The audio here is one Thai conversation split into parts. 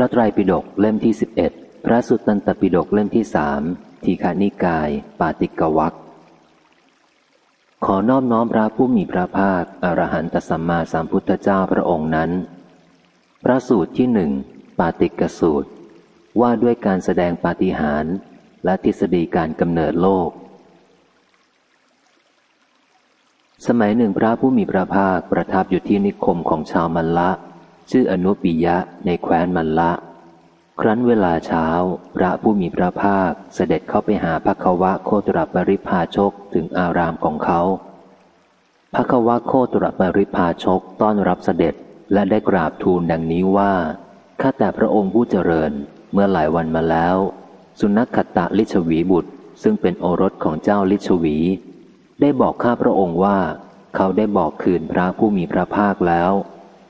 พระไตรปิฎกเล่มที่สิบเอ็ดพระสุตตันตปิฎกเล่มที่สามทีฆานิกาย ปาติกวักขอนอบน้อมพระผู้มีพระภาคอรหันตสัมมาสัมพุทธเจ้าพระองค์นั้น พระสูตรที่หนึ่งปาติกสูตร ว่าด้วยการแสดงปาฏิหาริย์และทฤษฎีการกำเนิดโลก สมัยหนึ่งพระผู้มีพระภาคประทับอยู่ที่นิคมของชาวมันละ ชื่ออนุปิยะในแคว้นมันละ ครั้นเวลาเช้า พระผู้มีพระภาคเสด็จเข้าไปหาพระควะโคตรปริพาชกถึงอารามของเขาพระควะโคตรปริพาชกต้อนรับเสด็จและได้กราบทูลดังนี้ว่าข้าแต่พระองค์ผู้เจริญเมื่อหลายวันมาแล้ว สุนัขขตะลิชวีบุตร ซึ่งเป็นโอรสของเจ้าลิชวี ได้บอกข้าพระองค์ว่า เขาได้บอกคืนพระผู้มีพระภาคแล้ว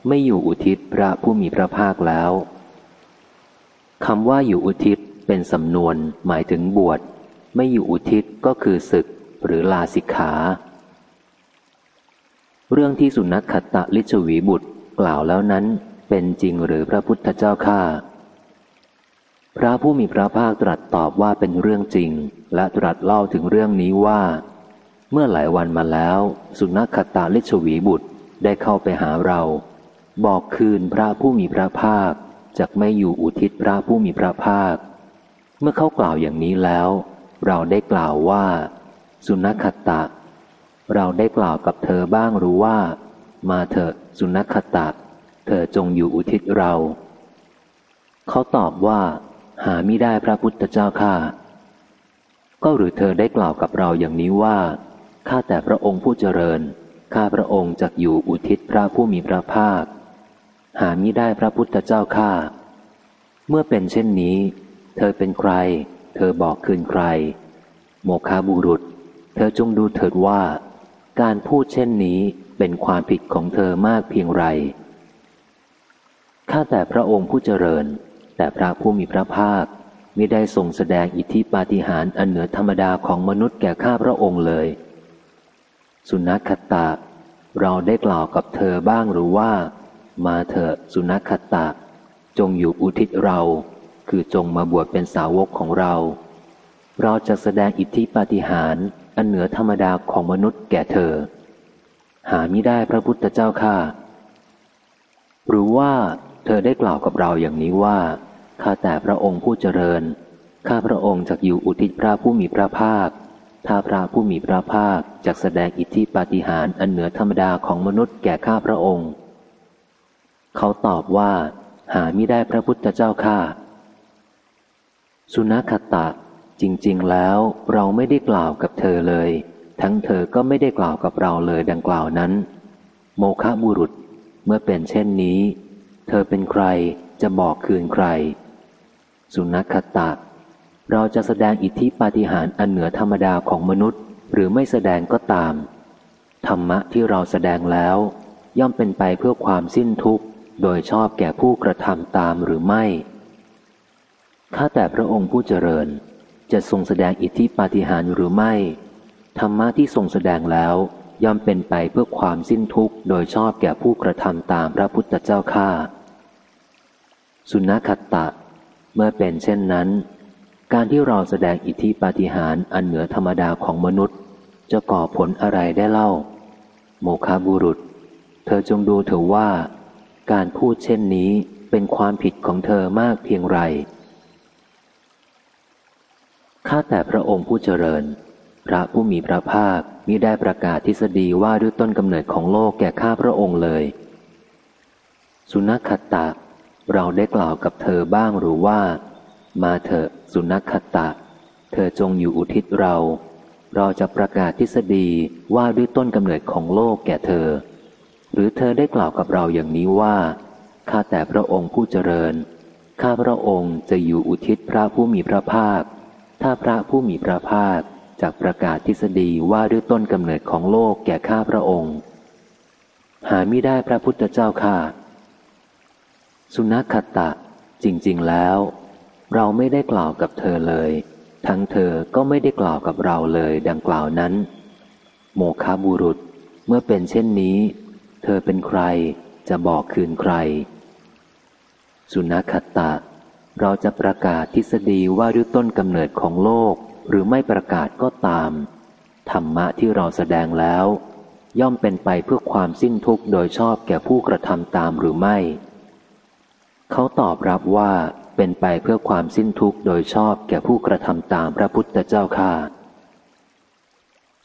ไม่อยู่อุทิศพระผู้มีพระภาคแล้วคำว่าอยู่อุทิศเป็นสำนวนหมายถึงบวช ไม่อยู่อุทิศก็คือศึกหรือลาสิกขา เรื่องที่สุนัขขตะลิชวีบุตรกล่าวแล้วนั้นเป็นจริงหรือพระพุทธเจ้าข้าพระผู้มีพระภาคตรัสตอบว่าเป็นเรื่องจริง และตรัสเล่าถึงเรื่องนี้ว่า เมื่อหลายวันมาแล้ว สุนัขขตาลิชวีบุตรได้เข้าไปหาเรา บอกคืนพระผู้มีพระภาคจากไม่อยู่อุทิศพระผู้มีพระภาค เมื่อเขากล่าวอย่างนี้แล้ว เราได้กล่าวว่า สุนัขตะ เราได้กล่าวกับเธอบ้างรู้ว่า มาเถอะสุนัขตะ เธอจงอยู่อุทิศเรา เขาตอบว่า หาไม่ได้พระพุทธเจ้าข้าก็หรือเธอได้กล่าวกับเราอย่างนี้ว่าข้าแต่พระองค์ผู้เจริญข้าพระองค์จะอยู่อุทิศพระผู้มีพระภาค หามิได้พระพุทธเจ้าข้าเมื่อเป็นเช่นนี้ เธอเป็นใคร เธอบอกคืนใคร โมคาบุรุษ เธอจงดูเถิดว่า การพูดเช่นนี้เป็นความผิดของเธอมากเพียงไรข้าแต่พระองค์ผู้เจริญ แต่พระผู้มีพระภาคไม่ได้ทรงแสดงอิทธิปาฏิหาริย์อันเหนือธรรมดาของมนุษย์แก่ข้าพระองค์เลย สุนัขตะเราได้กล่าวกับเธอบ้างหรือว่า มาเถอะสุนัขตะ จงอยู่อุทิศเรา คือจงมาบวชเป็นสาวกของเรา เราจะแสดงอิทธิปาฏิหาริย์อันเหนือธรรมดาของมนุษย์แก่เธอ หาไม่ได้พระพุทธเจ้าข้าหรือว่าเธอได้กล่าวกับเราอย่างนี้ว่าข้าแต่พระองค์ผู้เจริญข้าพระองค์จะอยู่อุทิศพระผู้มีพระภาคถ้าพระผู้มีพระภาคจะแสดงอิทธิปาฏิหาริย์อันเหนือธรรมดาของมนุษย์แก่ข้าพระองค์ เขาตอบว่า หาไม่ได้พระพุทธเจ้าข้าสุนัขตะจริง ๆ แล้วเราไม่ได้กล่าวกับเธอเลย ทั้งเธอก็ไม่ได้กล่าวกับเราเลยดังกล่าวนั้น โมฆะบุรุษเมื่อเป็นเช่นนี้ เธอเป็นใครจะบอกคืนใคร สุนัขตะเราจะแสดงอิทธิปาฏิหาริย์อันเหนือธรรมดาของมนุษย์ หรือไม่แสดงก็ตาม ธรรมะที่เราแสดงแล้ว ย่อมเป็นไปเพื่อความสิ้นทุกข์ โดยชอบแก่ผู้กระทำตามหรือไม่ ข้าแต่พระองค์ผู้เจริญจะทรงแสดงอิทธิปาฏิหาริย์หรือไม่ ธรรมะที่ทรงแสดงแล้วย่อมเป็นไปเพื่อความสิ้นทุกข์ โดยชอบแก่ผู้กระทำตามพระพุทธเจ้าข้าสุนัขตะ เมื่อเป็นเช่นนั้น การที่เราแสดงอิทธิปาฏิหาริย์อันเหนือธรรมดาของมนุษย์ จะก่อผลอะไรได้เล่า โมคาบุรุษ เธอจงดูเถอะว่า การพูดเช่นนี้เป็นความผิดของเธอมากเพียงไร ข้าแต่พระองค์ผู้เจริญ พระผู้มีพระภาคมิได้ประกาศทฤษฎีว่าด้วยต้นกำเนิดของโลกแก่ข้าพระองค์เลย สุนัขตะ เราได้กล่าวกับเธอบ้างหรือว่า มาเถอะสุนัขตะ เธอจงอยู่อุทิศเรา เราจะประกาศทฤษฎีว่าด้วยต้นกำเนิดของโลกแก่เธอ รือเธอได้กล่าวกับเราอย่างนี้ว่า ข้าแต่พระองค์ผู้เจริญ ข้าพระองค์จะอยู่อุทิศพระผู้มีพระภาค ถ้าพระผู้มีพระภาคจากประกาศทฤษฎีว่าด้วยต้นกำเนิดของโลกแก่ข้าพระองค์ หาไม่ได้พระพุทธเจ้าข้าสุนัขตะ จริง ๆ แล้ว เราไม่ได้กล่าวกับเธอเลย ทั้งเธอก็ไม่ได้กล่าวกับเราเลยดังกล่าวนั้น โมคาบุรุษเมื่อเป็นเช่นนี้ เธอเป็นใครจะบอกคืนใคร สุนัขตะ เราจะประกาศทฤษฎีว่าด้วยต้นกำเนิดของโลก หรือไม่ประกาศก็ตาม ธรรมะที่เราแสดงแล้ว ย่อมเป็นไปเพื่อความสิ้นทุกข์โดยชอบแก่ผู้กระทำตามหรือไม่ เขาตอบรับว่าเป็นไปเพื่อความสิ้นทุกข์โดยชอบแก่ผู้กระทำตามพระพุทธเจ้าข้า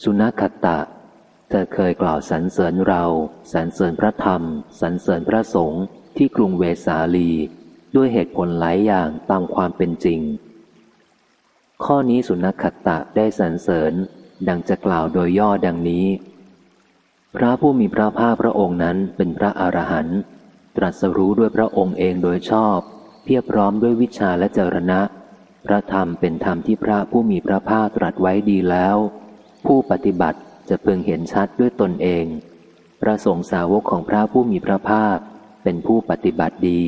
สุนัขตะ ธอเคยกล่าวสรรเสริญเราสรรเสริญพระธรรมสรรเสริญพระสงฆ์ที่กรุงเวสาลี ด้วยเหตุผลหลายอย่างตามความเป็นจริง ข้อนี้สุนัขตะได้สรรเสริญ ดังจะกล่าวโดยย่อดังนี้ พระผู้มีพระภาคพระองค์นั้นเป็นพระอรหันต์ตรัสรู้ด้วยพระองค์เองโดยชอบ เพียบพร้อมด้วยวิชาและเจรณะ พระธรรมเป็นธรรมที่พระผู้มีพระภาคตรัสไว้ดีแล้ว ผู้ปฏิบัติ จะเพึงเห็นชัดด้วยตนเอง พระสงฆ์สาวกของพระผู้มีพระภาค เป็นผู้ปฏิบัติดี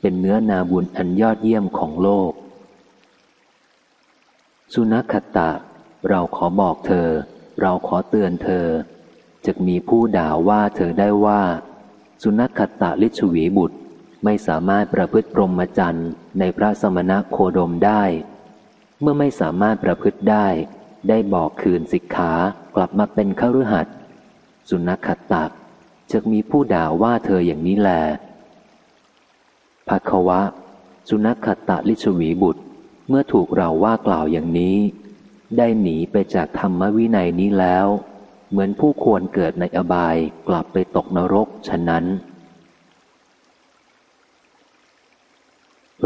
เป็นเนื้อนาบุญอันยอดเยี่ยมของโลก สุนัขตะ เราขอบอกเธอ เราขอเตือนเธอจะมีผู้ด่าว่าเธอได้ว่า สุนัขตะลิชวีบุตรไม่สามารถประพฤติพรหมจรรย์ในพระสมณะโคดมได้ เมื่อไม่สามารถประพฤติได้ ได้บอกคืนสิกขากลับมาเป็นขรือหัดสุนัขตักจะมีผู้ด่าว่าเธออย่างนี้แลภควะ สุนัขตะลิชวีบุตร เมื่อถูกเราว่ากล่าวอย่างนี้ ได้หนีไปจากธรรมวินัยนี้แล้ว เหมือนผู้ควรเกิดในอบายกลับไปตกนรกฉะนั้น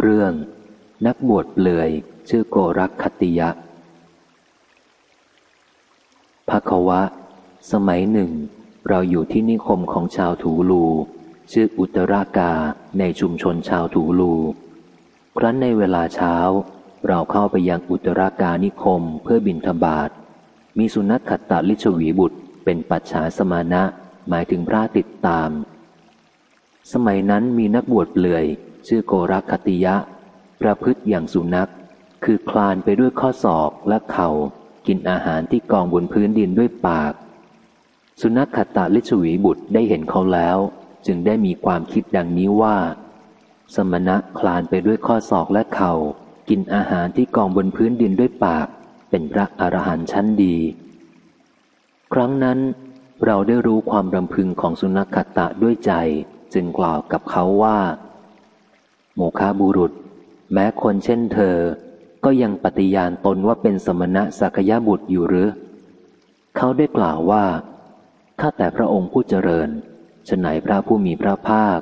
เรื่อง นักบวชเปลือยชื่อโกรักคติยะ ภควะ สมัยหนึ่ง เราอยู่ที่นิคมของชาวถูลู ชื่ออุตรากาในชุมชนชาวถูลู ครั้นในเวลาเช้า เราเข้าไปยังอุตรากานิคมเพื่อบินทบาท มีสุนัขขัตตาลิชวีบุตร เป็นปัจฉาสมานะ หมายถึงพระติดตาม สมัยนั้นมีนักบวชเปลื่อย ชื่อโกรักคติยะ ประพฤติอย่างสุนัข คือคลานไปด้วยข้อศอกและเขา่า กินอาหารที่กองบนพื้นดินด้วยปาก สุนัขขตาลิชวีบุตรได้เห็นเขาแล้ว จึงได้มีความคิดดังนี้ว่า สมณะคลานไปด้วยข้อศอกและเขา่า กินอาหารที่กองบนพื้นดินด้วยปาก เป็นพระอรหันต์ชั้นดี ครั้งนั้นเราได้รู้ความรำพึงของสุนัขขตะด้วยใจ จึงกล่าวกับเขาว่า โมคาบุรุษ แม้คนเช่นเธอ ก็ยังปฏิญาณตนว่าเป็นสมณะสักยะบุตรอยู่หรือ เขาได้กล่าวว่า ข้าแต่พระองค์ผู้เจริญฉไหนพระผู้มีพระภาค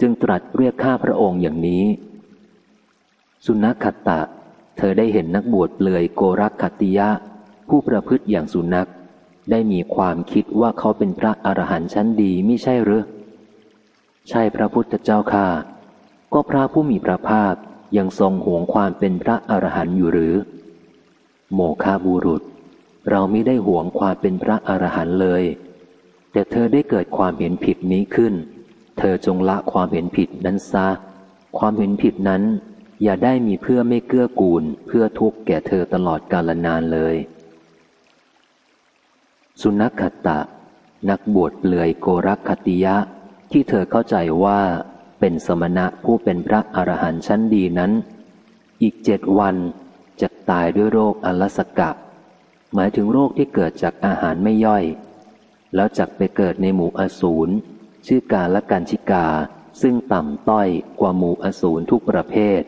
จึงตรัสเรียกข้าพระองค์อย่างนี้ สุนัขขตะ เธอได้เห็นนักบวชเปลือยโกรักขติยะ ผู้ประพฤติอย่างสุนัข ได้มีความคิดว่าเขาเป็นพระอรหันต์ชั้นดีไม่ใช่หรือ ใช่พระพุทธเจ้าค่ะ ก็พระผู้มีพระภาค ยังทรงห่วงความเป็นพระอรหันต์อยู่หรือ โมคาบุรุษ เราไม่ได้ห่วงความเป็นพระอรหันต์เลย แต่เธอได้เกิดความเห็นผิดนี้ขึ้น เธอจงละความเห็นผิดนั้นซะ ความเห็นผิดนั้น อย่าได้มีเพื่อไม่เกื้อกูล เพื่อทุกข์แก่เธอตลอดกาลนานเลย สุนัขตะ นักบวชเปลือยโกรักคติยะ ที่เธอเข้าใจว่า เป็นสมณะผู้เป็นพระอรหันต์ชั้นดีนั้น อีกเจ็ดวันจะตายด้วยโรคอลสกะ หมายถึงโรคที่เกิดจากอาหารไม่ย่อย แล้วจักไปเกิดในหมู่อสูรชื่อกาละกันชิกา ซึ่งต่ำต้อยกว่าหมู่อสูรทุกประเภท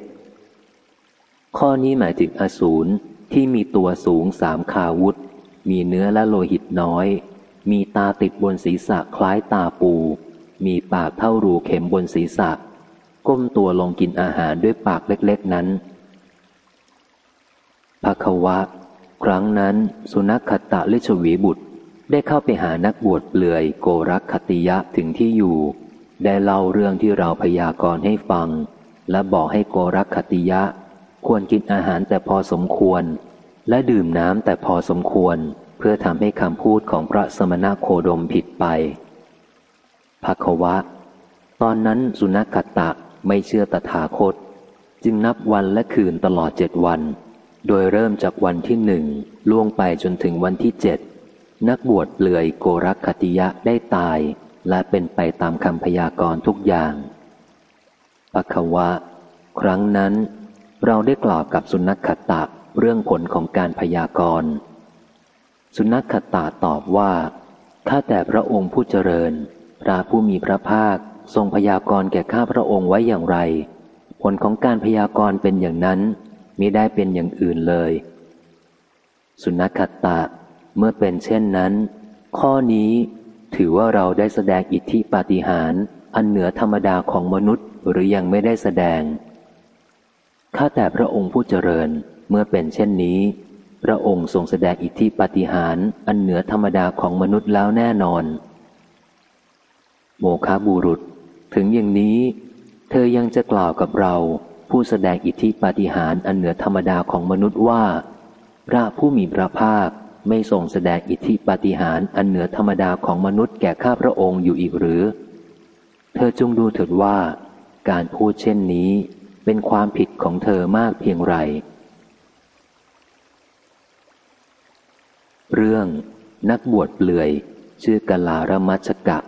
ข้อนี้หมายถึงอสูรที่มีตัวสูงสามขาวุธ มีเนื้อและโลหิตน้อย มีตาติดบนศีรษะคล้ายตาปู มีปากเท่ารูเข็มบนศีรษะ ก้มตัวลงกินอาหารด้วยปากเล็กๆนั้นภควะ ครั้งนั้นสุนัขขตะลิชวีบุตรได้เข้าไปหานักบวชเปลือยโกรักคติยะถึงที่อยู่ ได้เล่าเรื่องที่เราพยากรณ์ให้ฟัง และบอกให้โกรักคติยะ ควรกินอาหารแต่พอสมควร และดื่มน้ำแต่พอสมควร เพื่อทำให้คำพูดของพระสมณะโคดมผิดไป ภควะ ตอนนั้นสุนัขตะไม่เชื่อตถาคต จึงนับวันและคืนตลอดเจ็ดวัน โดยเริ่มจากวันที่หนึ่งล่วงไปจนถึงวันที่เจ็ดนักบวชเปลือยโกรักคติยะได้ตาย และเป็นไปตามคำพยากรณ์ทุกอย่างภปัควะ ครั้งนั้น เราได้กล่าวกับสุนัขขตะเรื่องผลของการพยากรณ์ สุนัขขตะตอบว่าข้าแต่พระองค์ผู้เจริญ พระผู้มีพระภาคทรงพยากรณ์แก่ข้าพระองค์ไว้อย่างไร ผลของการพยากรณ์เป็นอย่างนั้นมิได้เป็นอย่างอื่นเลย สุนัขตะ เมื่อเป็นเช่นนั้น ข้อนี้ถือว่าเราได้แสดงอิทธิปาฏิหาริย์อันเหนือธรรมดาของมนุษย์หรือยังไม่ได้แสดง ข้าแต่พระองค์ผู้เจริญเมื่อเป็นเช่นนี้ พระองค์ทรงแสดงอิทธิปาฏิหาริย์อันเหนือธรรมดาของมนุษย์แล้วแน่นอน โมคาบุรุษ ถึงอย่างนี้ เธอยังจะกล่าวกับเรา ผู้แสดงอิทธิปาฏิหาริย์อันเหนือธรรมดาของมนุษย์ว่า พระผู้มีพระภาคไม่ทรงแสดงอิทธิปาฏิหาริย์อันเหนือธรรมดาของมนุษย์แก่ข้าพระองค์อยู่อีกหรือ เธอจงดูเถิดว่า การพูดเช่นนี้เป็นความผิดของเธอมากเพียงไร เรื่องนักบวชเปลือย ชื่อกลารมัชกะ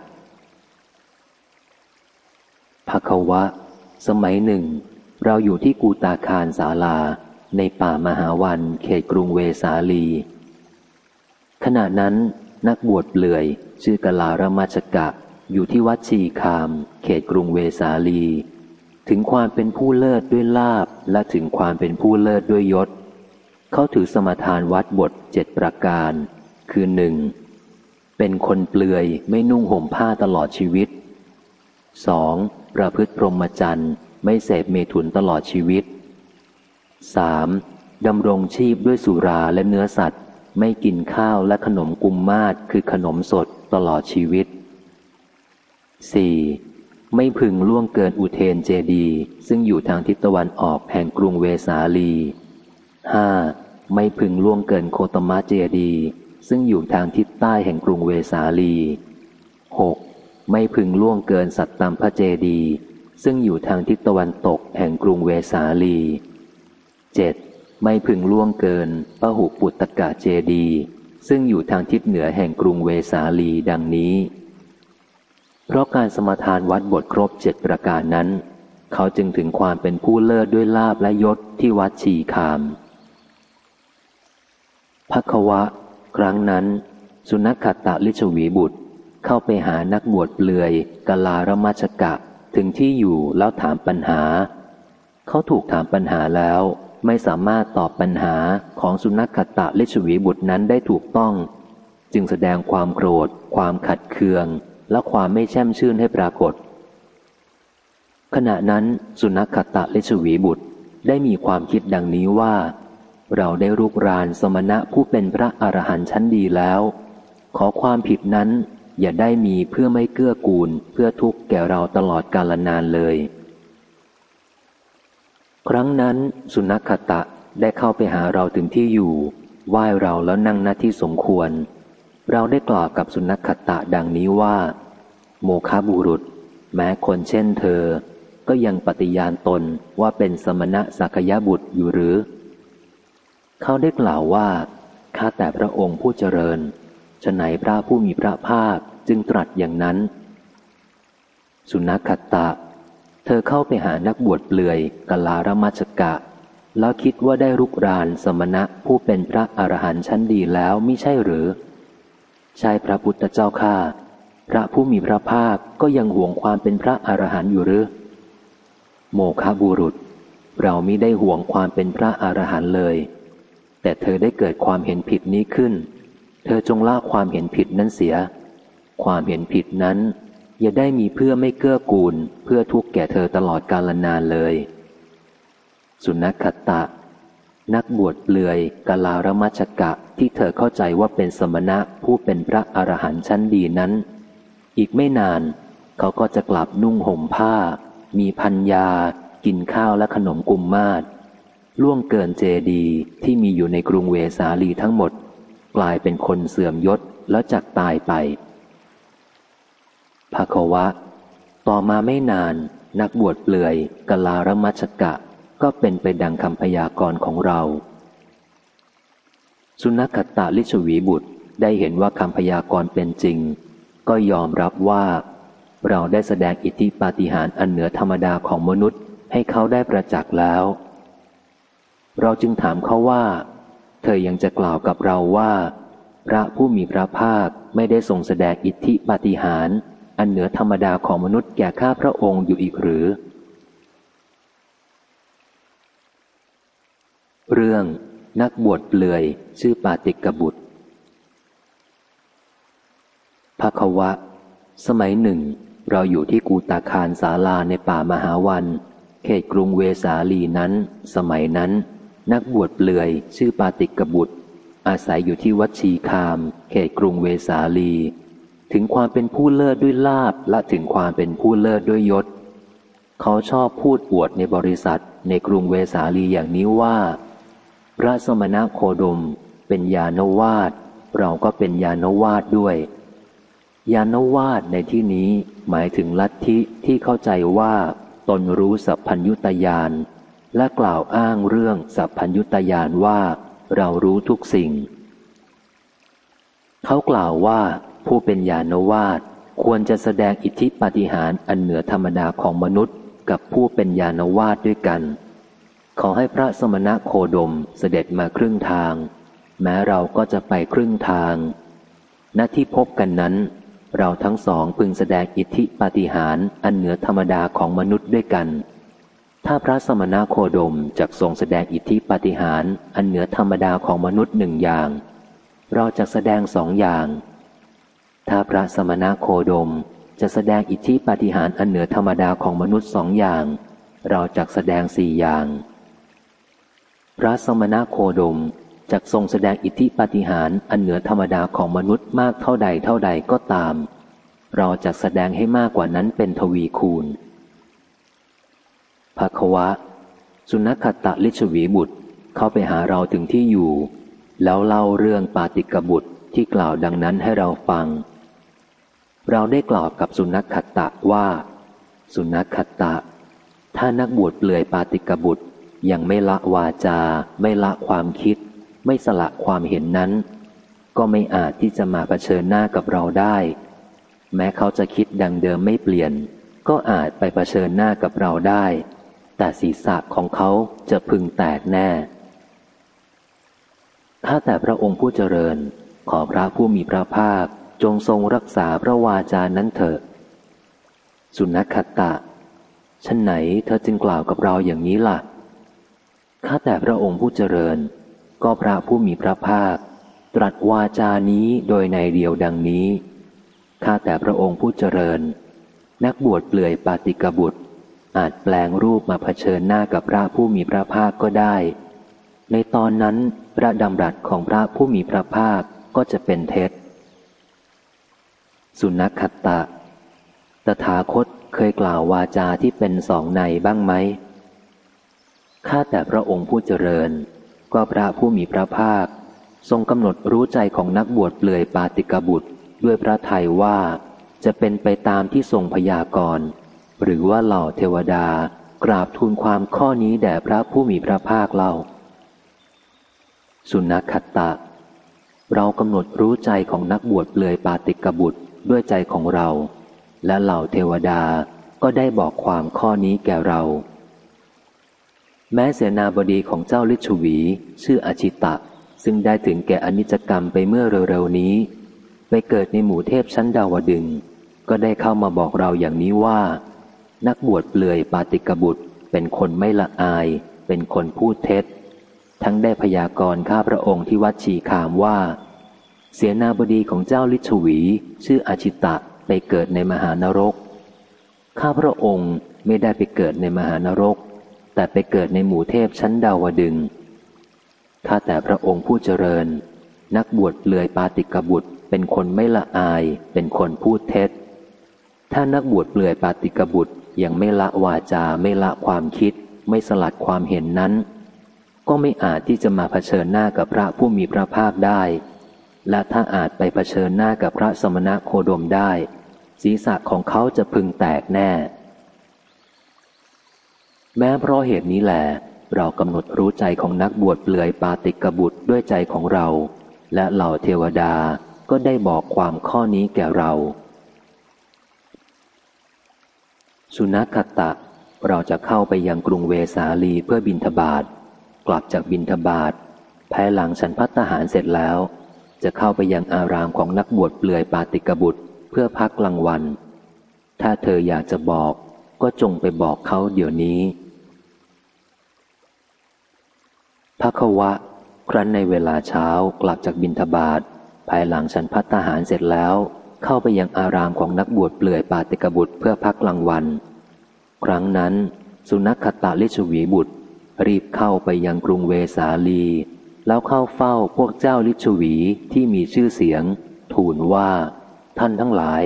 ภควะ สมัยหนึ่ง เราอยู่ที่กูตาคารศาลา ในป่ามหาวันเขตกรุงเวสาลี ขณะนั้นนักบวชเปลือย ชื่อกลารมัชกะ อยู่ที่วัดชีคาม เขตกรุงเวสาลี ถึงความเป็นผู้เลิศด้วยลาบและถึงความเป็นผู้เลิศด้วยยศ เขาถือสมทานวัดบทเจ็ดประการ คือหนึ่งเป็นคนเปลือยไม่นุ่งห่มผ้าตลอดชีวิต 2. ประพฤติพรหมจรรย์ ไม่เสพเมถุนตลอดชีวิต 3. ดำรงชีพด้วยสุราและเนื้อสัตว์ ไม่กินข้าวและขนมกุมมาศคือขนมสดตลอดชีวิต 4. ไม่พึงล่วงเกินอุเทนเจดีซึ่งอยู่ทางทิศตะวันออกแห่งกรุงเวสาลี 5. ไม่พึงล่วงเกินโคตมะเจดีซึ่งอยู่ทางทิศใต้แห่งกรุงเวสาลี 6. ไม่พึงล่วงเกินสัตตัมพระเจดี ซึ่งอยู่ทางทิศตะวันตกแห่งกรุงเวสาลี 7. ไม่พึงล่วงเกินพระหุปุตตกะเจดี ซึ่งอยู่ทางทิศเหนือแห่งกรุงเวสาลีดังนี้ เพราะการสมทานวัดบทครบเจ็ดประการนั้น เขาจึงถึงความเป็นผู้เลิศด้วยลาบและยศที่วัดชีคามพักวะ ครั้งนั้น สุนัขตะลิชวีบุตร เข้าไปหานักบวชเปลือยกลารมัชกะ ถึงที่อยู่แล้วถามปัญหา เขาถูกถามปัญหาแล้ว ไม่สามารถตอบปัญหาของสุนัขขตะเลชวีบุตรนั้นได้ถูกต้อง จึงแสดงความโกรธ ความขัดเคือง และความไม่แช่มชื่นให้ปรากฏ ขณะนั้นสุนัขขตะเลชวีบุตรได้มีความคิดดังนี้ว่า เราได้รุกรานสมณะผู้เป็นพระอรหันต์ชั้นดีแล้ว ขอความผิดนั้น อย่าได้มีเพื่อไม่เกื้อกูลเพื่อทุกข์แก่เราตลอดกาลนานเลย ครั้งนั้นสุนัขตะได้เข้าไปหาเราถึงที่อยู่ไหว้เราแล้วนั่งหน้าที่สมควร เราได้กล่าวกับสุนัขตะดังนี้ว่า โมคาบุรุษ แม้คนเช่นเธอ ก็ยังปฏิญาณตนว่าเป็นสมณะสักยบุตรอยู่หรือ เขาได้กล่าวว่าข้าแต่พระองค์ผู้เจริญ ฉไหนพระผู้มีพระภาคจึงตรัสอย่างนั้น สุนัขตะ เธอเข้าไปหานักบวชเปลือยกลารมัชกะ แล้วคิดว่าได้รุกรานสมณะผู้เป็นพระอรหันต์ชั้นดีแล้วมิใช่หรือ ใช่พระพุทธเจ้าข้าพระผู้มีพระภาคก็ยังห่วงความเป็นพระอรหันต์อยู่หรือ โมคาบุรุษ เรามิได้ห่วงความเป็นพระอรหันต์เลย แต่เธอได้เกิดความเห็นผิดนี้ขึ้น เธอจงละความเห็นผิดนั้นเสีย ความเห็นผิดนั้น อย่าได้มีเพื่อไม่เกื้อกูล เพื่อทุกข์แก่เธอตลอดกาลนานเลย สุนัขตะ นักบวชเปลือยกาลารมัชกะที่เธอเข้าใจว่าเป็นสมณะผู้เป็นพระอรหันต์ชั้นดีนั้น อีกไม่นาน เขาก็จะกลับนุ่งห่มผ้า มีพันยากินข้าวและขนมกุมมาศล่วงเกินเจดีที่มีอยู่ในกรุงเวสาลีทั้งหมด กลายเป็นคนเสื่อมยศแล้วจักตายไปภควะ ต่อมาไม่นาน นักบวชเปลือยกลารมัชกะ ก็เป็นไปดังคำพยากรณ์ของเรา สุนัขตาลิชวีบุตรได้เห็นว่าคำพยากรณ์เป็นจริง ก็ยอมรับว่า เราได้แสดงอิทธิปาฏิหาริย์อันเหนือธรรมดาของมนุษย์ให้เขาได้ประจักษ์แล้ว เราจึงถามเขาว่า เธอยังจะกล่าวกับเราว่า พระผู้มีพระภาคไม่ได้ทรงแสดงอิทธิปาฏิหาริย์อันเหนือธรรมดาของมนุษย์แก่ข้าพระองค์อยู่อีกหรือ เรื่องนักบวชเปลือยชื่อปาติกบุตรภควะ สมัยหนึ่ง เราอยู่ที่กูตาคารสาลาในป่ามหาวัน เขตกรุงเวสาลีนั้น สมัยนั้น นักบวชเปลือยชื่อปาติกบุตร อาศัยอยู่ที่วัดชีคาม เขตกรุงเวสาลี ถึงความเป็นผู้เลิศด้วยลาบและถึงความเป็นผู้เลิศด้วยยศ เขาชอบพูดอวดในบริษัทในกรุงเวสาลีอย่างนี้ว่า พระสมณโคดมเป็นยานวาดเราก็เป็นยานวาดด้วย ยานวาดในที่นี้หมายถึงลัทธิที่เข้าใจว่าตนรู้สัพพัญยุตยาน และกล่าวอ้างเรื่องสัพพัญยุตยานว่าเรารู้ทุกสิ่ง เขากล่าวว่าผู้เป็นยานวาดควรจะแสดงอิทธิปาฏิหาริย์อันเหนือธรรมดาของมนุษย์ กับผู้เป็นยานวาดด้วยกัน ขอให้พระสมณะโคดมเสด็จมาครึ่งทาง แม้เราก็จะไปครึ่งทางณที่พบกันนั้น เราทั้งสองพึงแสดงอิทธิปาฏิหาริย์อันเหนือธรรมดาของมนุษย์ด้วยกัน ถ้าพระสมณโคดมจะทรงแสดงอิทธิปาฏิหาริย์อันเหนือธรรมดาของมนุษย์หนึ่งอย่าง เราจะแสดงสองอย่าง ถ้าพระสมณโคดมจะแสดงอิทธิปาฏิหาริย์อันเหนือธรรมดาของมนุษย์สองอย่าง เราจะแสดงสี่อย่าง พระสมณโคดมจักทรงแสดงอิทธิปาฏิหาริย์อันเหนือธรรมดาของมนุษย์มากเท่าใดเท่าใดก็ตาม เราจะแสดงให้มากกว่านั้นเป็นทวีคูณ ภควะ สุนัขตะลิชวีบุตรเข้าไปหาเราถึงที่อยู่ แล้วเล่าเรื่องปาติกบุตรที่กล่าวดังนั้นให้เราฟัง เราได้กล่าวกับสุนัขตะว่า สุนัขตะ ถ้านักบวชเปลือยปาติกบุตรยังไม่ละวาจา ไม่ละความคิด ไม่สละความเห็นนั้น ก็ไม่อาจที่จะมาเผชิญหน้ากับเราได้ แม้เขาจะคิดดังเดิมไม่เปลี่ยน ก็อาจไปเผชิญหน้ากับเราได้ แต่ศีรษะของเขาจะพึงแตกแน่ ถ้าแต่พระองค์ผู้เจริญ ขอพระผู้มีพระภาคจงทรงรักษาพระวาจานั้นเถิดสุนัขตะฉันไหนเธอจึงกล่าวกับเราอย่างนี้ล่ะ ข้าแต่พระองค์ผู้เจริญ ก็พระผู้มีพระภาค ตรัสวาจานี้โดยในเดียวดังนี้ ข้าแต่พระองค์ผู้เจริญ นักบวชเปลือยปาติกบุตร อาจแปลงรูปมาเผชิญหน้ากับพระผู้มีพระภาคก็ได้ ในตอนนั้นพระดำรัสของพระผู้มีพระภาคก็จะเป็นเท็จ สุนัขตะ ตถาคตเคยกล่าววาจาที่เป็นสองในบ้างไหม ข้าแต่พระองค์ผู้เจริญ ก็พระผู้มีพระภาค ทรงกำหนดรู้ใจของนักบวชเปลือยปาติกบุตร ด้วยพระทัยว่าจะเป็นไปตามที่ทรงพยากรณ์ หรือว่าเหล่าเทวดา กราบทูลความข้อนี้แด่พระผู้มีพระภาคเล่า สุนัขตะ เรากำหนดรู้ใจของนักบวชเปลือยปาติกบุตรด้วยใจของเรา และเหล่าเทวดาก็ได้บอกความข้อนี้แก่เรา แม้เสนาบดีของเจ้าลิชวี ชื่ออชิตะ ซึ่งได้ถึงแก่อนิจกรรมไปเมื่อเร็วๆนี้ ไปเกิดในหมู่เทพชั้นดาวดึง ก็ได้เข้ามาบอกเราอย่างนี้ว่า นักบวชเปลือยปาติกบุตร เป็นคนไม่ละอาย เป็นคนพูดเท็จ ทั้งได้พยากรณ์ข้าพระองค์ที่วัดชีขามว่า เสียนาบดีของเจ้าลิชวี ชื่ออาชิตะไปเกิดในมหานรก ข้าพระองค์ไม่ได้ไปเกิดในมหานรก แต่ไปเกิดในหมู่เทพชั้นดาวดึงถ้าแต่พระองค์ผู้เจริญ นักบวชเปลือยปาติกบุตร เป็นคนไม่ละอาย เป็นคนพูดเท็จ ถ้านักบวชเปลือยปาติกบุตร ยังไม่ละวาจาไม่ละความคิด ไม่สลัดความเห็นนั้น ก็ไม่อาจที่จะมาเผชิญหน้ากับพระผู้มีพระภาคได้ และถ้าอาจไปเผชิญหน้ากับพระสมณะโคดมได้ ศีรษะของเขาจะพึงแตกแน่ แม้เพราะเหตุนี้แหละเรากำหนดรู้ใจของนักบวชเปลือยปาติกบุตรด้วยใจของเรา และเหล่าเทวดาก็ได้บอกความข้อนี้แก่เรา สุนัขตะ เราจะเข้าไปยังกรุงเวสาลีเพื่อบินทบาทกลับจากบินทบาทภายหลังฉันพัฒหารเสร็จแล้ว จะเข้าไปยังอารามของนักบวชเปลือยปาติกบุตรเพื่อพักกลางวัน ถ้าเธออยากจะบอกก็จงไปบอกเขาเดี๋ยวนี้พระควะ ครั้นในเวลาเช้ากลับจากบินทบาทภายหลังฉันพัฒหารเสร็จแล้ว เข้าไปยังอารามของนักบวชเปลือยปาติกบุตรเพื่อพักกลางวัน ครั้งนั้น สุนัขตาลิชวีบุตร รีบเข้าไปยังกรุงเวสาลี แล้วเข้าเฝ้าพวกเจ้าลิชวีที่มีชื่อเสียง ทูลว่า ท่านทั้งหลาย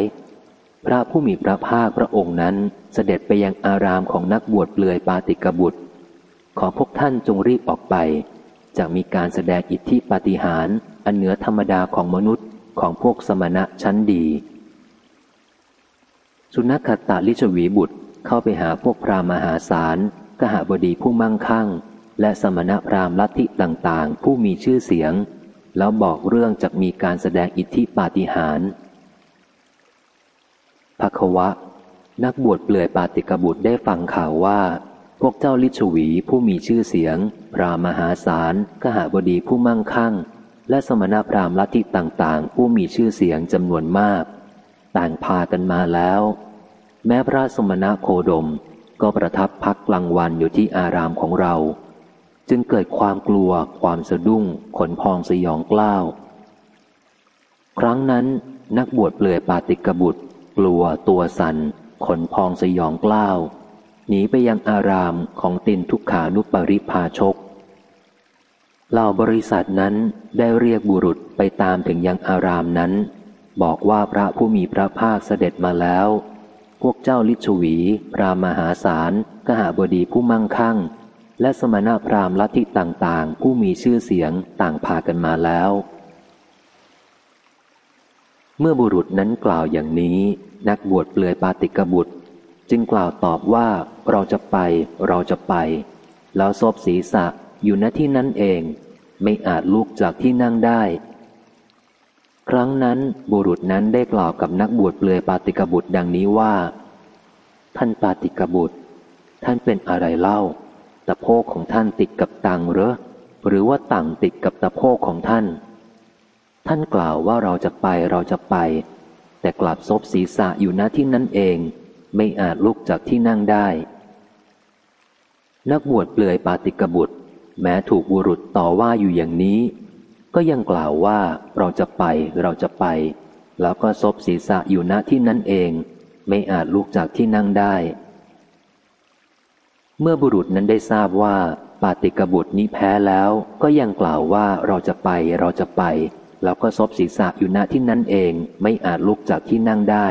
พระผู้มีพระภาคพระองค์นั้นเสด็จไปยังอารามของนักบวชเปลือยปาติกบุตร ขอพวกท่านจงรีบออกไปจะมีการแสดงอิทธิปาฏิหาริย์อันเหนือธรรมดาของมนุษย์ ของพวกสมณะชั้นดี สุนัขตาลิชวีบุตรเข้าไปหาพวกพราหมหาศาลกหบดีผู้มั่งคั่ง และสมณะพราหมณ์ลัทธิต่างๆ ผู้มีชื่อเสียง แล้วบอกเรื่องจะมีการแสดงอิทธิปาฏิหาริย์ภควะ นักบวชเปลือยปาติกบุตรได้ฟังข่าวว่า พวกเจ้าลิชวีผู้มีชื่อเสียง พรามหาศาลกหบดีผู้มั่งคั่ง และสมณพราหมณ์ลัทธิต่างๆ ผู้มีชื่อเสียงจำนวนมาก ต่างพากันมาแล้ว แม้พระสมณะโคดมก็ประทับพักกลางวันอยู่ที่อารามของเรา จึงเกิดความกลัวความสะดุ้ง ขนพองสยองกล้าว ครั้งนั้นนักบวชเปลือยปาติกบุตร กลัวตัวสันขนพองสยองกล้าวหนีไปยังอารามของตินทุกขานุปริภาชก เหล่าบริษัทนั้นได้เรียกบุรุษไปตามถึงยังอารามนั้น บอกว่าพระผู้มีพระภาคเสด็จมาแล้ว พวกเจ้าลิชวี พรามมหาศาลกหาบดีผู้มั่งคั่ง และสมณพราหมณ์ลัทธิต่างๆ ผู้มีชื่อเสียงต่างพากันมาแล้ว เมื่อบุรุษนั้นกล่าวอย่างนี้ นักบวชเปลือยปาติกบุตร จึงกล่าวตอบว่าเราจะไป เราจะไป แล้วซบศีรษะ อยู่ณที่นั้นเอง ไม่อาจลุกจากที่นั่งได้ ครั้งนั้นบุรุษนั้นได้กล่าวกับนักบวชเปลือยปาติกบุตรดังนี้ว่า ท่านปาติกบุตร ท่านเป็นอะไรเล่า ตะโพกของท่านติดกับตังเหรอหรือว่าตังติดกับตะโพกของท่าน ท่านกล่าวว่าเราจะไปเราจะไป แต่กลับซบศีรษะอยู่ณที่นั้นเอง ไม่อาจลุกจากที่นั่งได้นักบวชเปลือยปาติกบุตร แม้ถูกบุรุษต่อว่าอยู่อย่างนี้ ก็ยังกล่าวว่าเราจะไปเราจะไป แล้วก็ซบศีรษะอยู่ณที่นั่นเอง ไม่อาจลุกจากที่นั่งได้ เมื่อบุรุษนั้นได้ทราบว่าปาติกบุตรนี้แพ้แล้วก็ยังกล่าวว่าเราจะไปเราจะไป แล้วก็ซบศีรษะอยู่ณที่นั่นเอง ไม่อาจลุกจากที่นั่งได้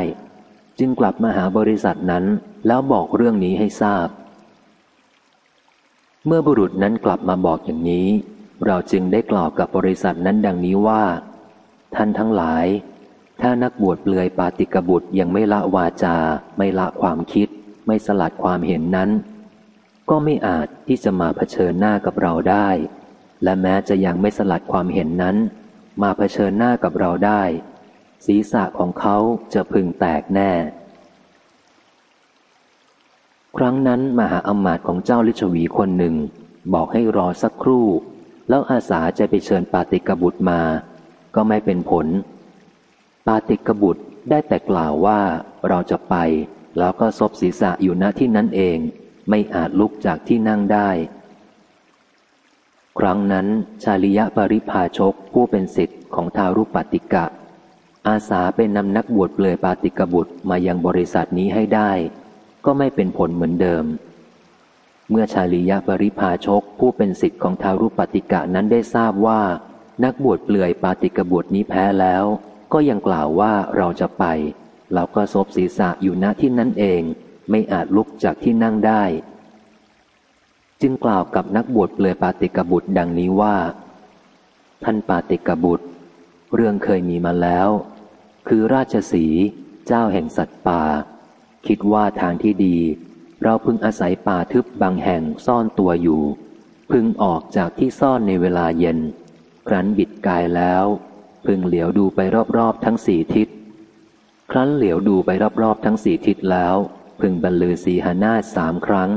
จึงกลับมาหาบริษัทนั้นแล้วบอกเรื่องนี้ให้ทราบ เมื่อบุรุษนั้นกลับมาบอกอย่างนี้ เราจึงได้กล่าวกับบริษัทนั้นดังนี้ว่า ท่านทั้งหลาย ถ้านักบวชเปลือยปาติกบุตรยังไม่ละวาจา ไม่ละความคิด ไม่สลัดความเห็นนั้น ก็ไม่อาจที่จะมาเผชิญหน้ากับเราได้ และแม้จะยังไม่สลัดความเห็นนั้น มาเผชิญหน้ากับเราได้ ศีรษะของเขาจะพึงแตกแน่ ครั้งนั้นมหาอมาตย์ของเจ้าลิชวีคนหนึ่ง บอกให้รอสักครู่ แล้วอาสาจะไปเชิญปาติกบุตรมา ก็ไม่เป็นผล ปาติกบุตรได้แต่กล่าวว่าเราจะไป แล้วก็ซบศีรษะอยู่ณที่นั้นเอง ไม่อาจลุกจากที่นั่งได้ ครั้งนั้นชาลิยะปริพาชกผู้เป็นสิทธิ์ของทารุปติกะ อาสาเป็นนำนักบวชเปลือยปาติกบุตรมายังบริษัทนี้ให้ได้ ก็ไม่เป็นผลเหมือนเดิม เมื่อชาลียะปริพาชกผู้เป็นสิทธิ์ของทารุปติกะนั้นได้ทราบว่า นักบวชเปลือยปาติกบวชนี้แพ้แล้ว ก็ยังกล่าวว่าเราจะไป เราก็ซบศีรษะอยู่ณที่นั้นเอง ไม่อาจลุกจากที่นั่งได้ จึงกล่าวกับนักบวชเปลือยปาติกบุตรดังนี้ว่า ท่านปาติกบุตร เรื่องเคยมีมาแล้ว คือราชสีเจ้าแห่งสัตว์ป่า คิดว่าทางที่ดี เราพึงอาศัยป่าทึบบางแห่งซ่อนตัวอยู่ พึงออกจากที่ซ่อนในเวลาเย็น ครั้นบิดกายแล้ว พึงเหลียวดูไปรอบๆทั้งสี่ทิศ ครั้นเหลียวดูไปรอบๆทั้งสี่ทิศแล้ว พึงบรรลือสีหนาสามครั้ง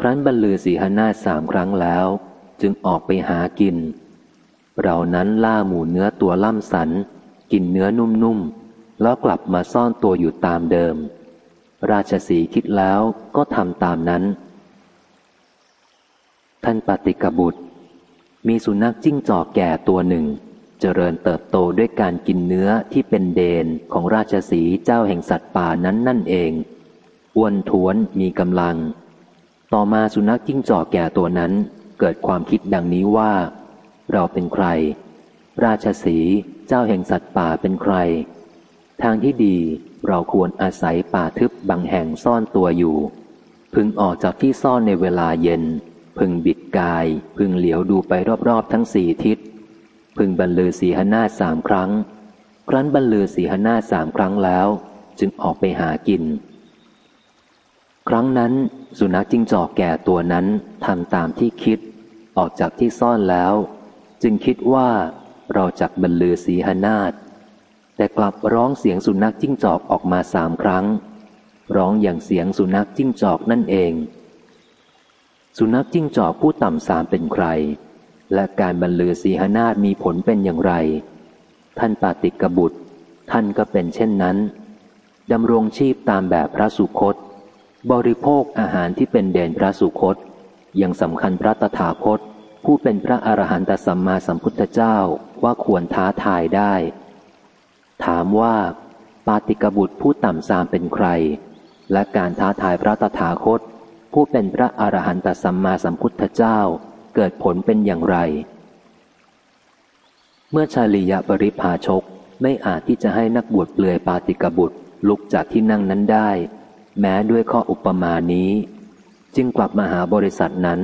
ครั้นบรรลือสีหนาสามครั้งแล้ว จึงออกไปหากิน เรานั้นล่าหมูเนื้อตัวล่ำสัน กินเนื้อนุ่มๆแล้วกลับมาซ่อนตัวอยู่ตามเดิม ราชสีคิดแล้วก็ทำตามนั้น ท่านปฏิกบุตร มีสุนัขจิ้งจอกแก่ตัวหนึ่ง เจริญเติบโตด้วยการกินเนื้อที่เป็นเดนของราชสีเจ้าแห่งสัตว์ป่านั้นนั่นเองอ้วนท้วนมีกำลัง ต่อมาสุนัขจิ้งจอกแก่ตัวนั้น เกิดความคิดดังนี้ว่า เราเป็นใคร ราชสีเจ้าแห่งสัตว์ป่าเป็นใคร ทางที่ดี เราควรอาศัยป่าทึบบางแห่งซ่อนตัวอยู่ พึงออกจากที่ซ่อนในเวลาเย็น พึงบิดกาย พึงเหลียวดูไปรอบๆทั้งสี่ทิศ พึงบรรลือสีหนาสามครั้ง ครั้นบรรลือสีหนาสามครั้งแล้ว จึงออกไปหากิน ครั้งนั้นสุนัขจิ้งจอกแก่ตัวนั้นทำตามที่คิด ออกจากที่ซ่อนแล้ว จึงคิดว่าเราจักบรรลือสีหนาฏ แต่กลับร้องเสียงสุนัขจิ้งจอกออกมาสามครั้ง ร้องอย่างเสียงสุนัขจิ้งจอกนั่นเอง สุนัขจิ้งจอกผู้ต่ำสามเป็นใคร และการบรรลือสีหนาฏมีผลเป็นอย่างไร ท่านปาติกบุตร ท่านก็เป็นเช่นนั้นดำรงชีพตามแบบพระสุคต บริโภคอาหารที่เป็นเด่นพระสุคต ยังสำคัญพระตถาคต ผู้เป็นพระอรหันตสัมมาสัมพุทธเจ้าว่าควรท้าทายได้ ถามว่าปาติกบุตรผู้ต่ำสามเป็นใคร และการท้าทายพระตถาคต ผู้เป็นพระอรหันตสัมมาสัมพุทธเจ้าเกิดผลเป็นอย่างไร เมื่อชาลียปริภาชกไม่อาจที่จะให้นักบวชเปลือยปาติกบุตรลุกจากที่นั่งนั้นได้ แม้ด้วยข้ออุปมานี้ จึงกลับมาหาบริษัทนั้น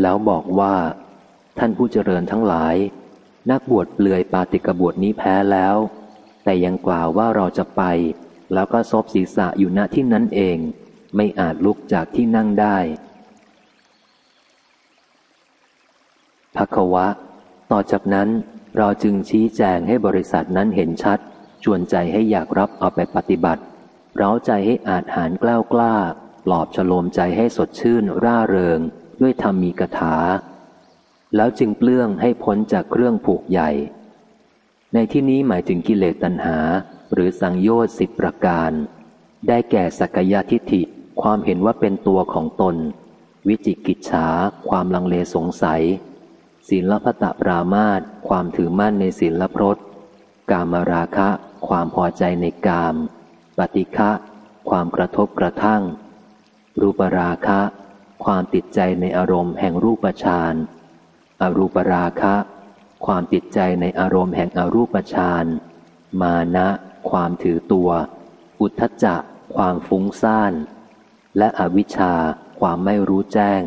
แล้วบอกว่า ท่านผู้เจริญทั้งหลาย นักบวชเปลือยปาติกบวชนี้แพ้แล้ว แต่ยังกล่าวว่าเราจะไป แล้วก็ซบศีรษะอยู่ณที่นั้นเอง ไม่อาจลุกจากที่นั่งได้พักวะ ต่อจากนั้นเราจึงชี้แจงให้บริษัทนั้นเห็นชัด ชวนใจให้อยากรับเอาไปปฏิบัติ เร้าใจให้อาจหารกล้ากล้า ปลอบฉโลมใจให้สดชื่นร่าเริง ด้วยธรรมมีกถา แล้วจึงเปลื้องให้พ้นจากเครื่องผูกใหญ่ ในที่นี้หมายถึงกิเลสตัณหา หรือสังโยชน์สิบประการ ได้แก่สักยทิฏฐิ ความเห็นว่าเป็นตัวของตน วิจิกิจฉา ความลังเลสงสัย ศีลพตะปรามาตความถือมั่นในศีลพรตกามราคะ ความพอใจในกาม ปฏิฆะความกระทบกระทั่ง รูปราคะ ความติดใจในอารมณ์แห่งรูปฌานอรูปราคะ ความติดใจในอารมณ์แห่งอรูปฌาน มานะ ความถือตัว อุทธจะความฟุ้งซ่าน และอวิชชา ความไม่รู้แจ้ง